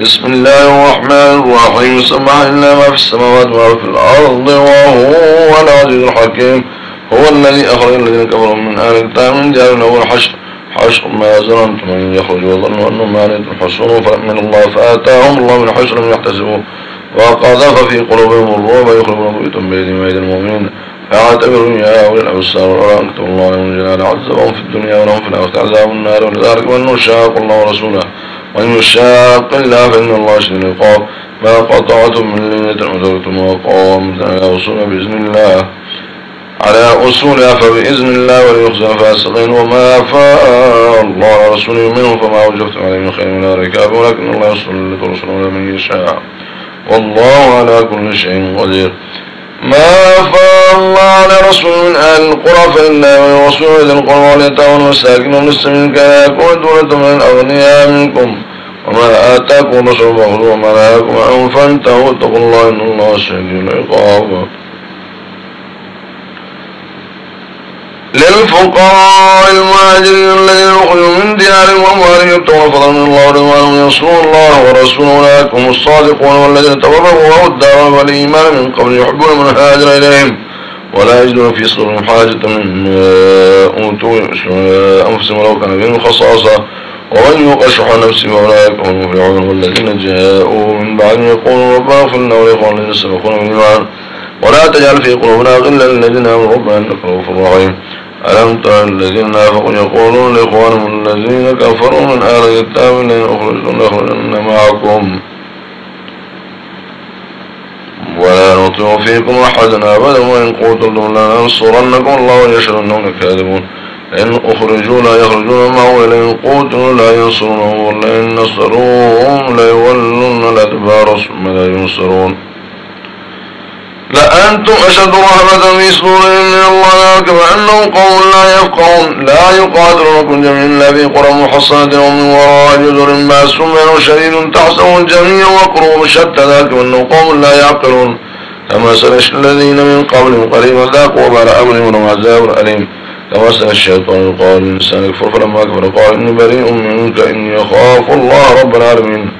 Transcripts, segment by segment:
بسم الله الرحمن الرحيم. سبح لله ما في السماوات وما في الأرض وهو العزيز الحكيم. هو الذي أخرج الذين كفروا من أهل الكتاب من ديار الأول حشر حشر ما زرنتم من يخرج وظنوا أنه مانع الحصون فمن الله فآتاهم الله من حشر لم يحتسبوا وقذف في قلوبهم الرعب يخرجون بيوتهم بأيديهم وأيدي المؤمنين فاعتبروا يا أولي الأبصار. ولا أكتب الله من جلال عذبهم في الدنيا ولهم في الآخرة. عذاب النار. ولذلك من نشاق الله ورسوله. ومن يشاق الله فإن الله شديد العقاب ما قطعتم من لينة أدرتم وقامت على أصول بإذن الله. على أصولها فبإذن الله وليخزى فاسقين وما أفاء الله على رسوله منهم فما وجبتم عليه من خير من ركاب. ولكن الله يصل رسوله من يشاء. والله على كل شيء قدير. ما أفاء الله على رسول من أهل القرى فإلا ورسول إذا القرى واليتامى والمساكين والمسلمين كان يكون دولة من الأغنياء منكم. وما آتاكم رسول فخذوه وما نهاكم عنه فانتهوا واتقوا الله إن الله شديد العقاب. للفقراء المهاجرين الذين أخرجوا من ديارهم وأموالهم يبتغون فضلا من الله ورضوانهم ينصرون الله ورسوله. أولئك هم الصادقون والذين تبرؤوا الدار والإيمان من قبل يحبون من هاجر إليهم. ولا يجدون في صدورهم حاجة مما أوتوا أنفسهم ولو كان بهم خصاصة. ومن يوق شح نفسه فأولئك هم المفلحون والذين جاءوا من بعد يقولون ربنا اغفر لنا ولإخواننا الذين سبقونا بالإيمان. ولا تجعل في قلوبنا غلا للذين آمنوا. ربنا إنك رؤوف رحيم. ألم تر الذين نافقوا يقولون لإخوانهم الذين كفروا من أهل الكتاب لن يخرجون يخرجن معكم؟ ولا نطيع فيكم أحدا أبدا وإن قتلتم لننصرنكم الله ويشهد أنهم كاذبون. إن أخرجوا لا يخرجون معه وإن قتلوا لا ينصرونهم ولئن نصروهم ليولون الأدبار ثم لا ينصرون. لأنتم أشد رهبة في صدورهم من الله كما أنهم قوم لا يفقهون. لا يقاتلونكم جميعا إلا في قرى محصنة ومن وراء جذر بأس شديد تحسبه الجميع وقروب شتى ذلك وأنهم قوم لا يعقلون. كما سنش الذين من قبلهم قريبا ذاقوا وبال أمرهم ولهم عذاب أليم. كما سنش الشيطان قال الإنسان يكفر فلما كفر قال إني بريء منك إني أخاف الله رب العالمين.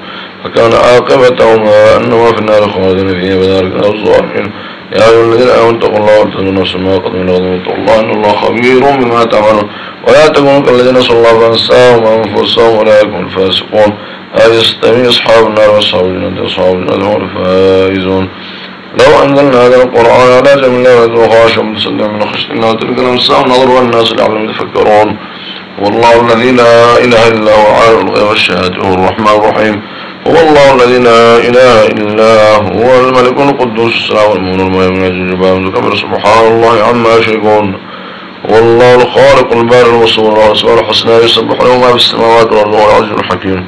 فكان عاقبتهما أنهما في النار خالدين فيها وذلك الظالمين. يا أيها الذين آمنوا اتقوا الله واتقوا نفس ما قدموا لغد واتقوا الله إن الله خبير بما تعملون. ولا تكونوا كالذين صلى الله فأنساهم وأنفسهم ولا يكونوا الفاسقون. هذه يستوي أصحاب النار وأصحاب الجنة أصحاب الجنة هم الفائزون. لو أنزلنا هذا القرآن على جميع الأرض وخاشع متصدع من خشية الله تلك الأمسام نظر والناس لعلهم يتفكرون والله الذي لا إله إلا هو عالم الغيب والشهادة هو الرحمن الرحيم هو الله الذي لا إله إلا هو الملك القدوس السلام المؤمن المهيمن الجبار كبر سبحان الله عما يشركون هو الله الخالق البارئ المصور والأسماء الحسنى يسبح له ما في السماوات والأرض والعزيز الحكيم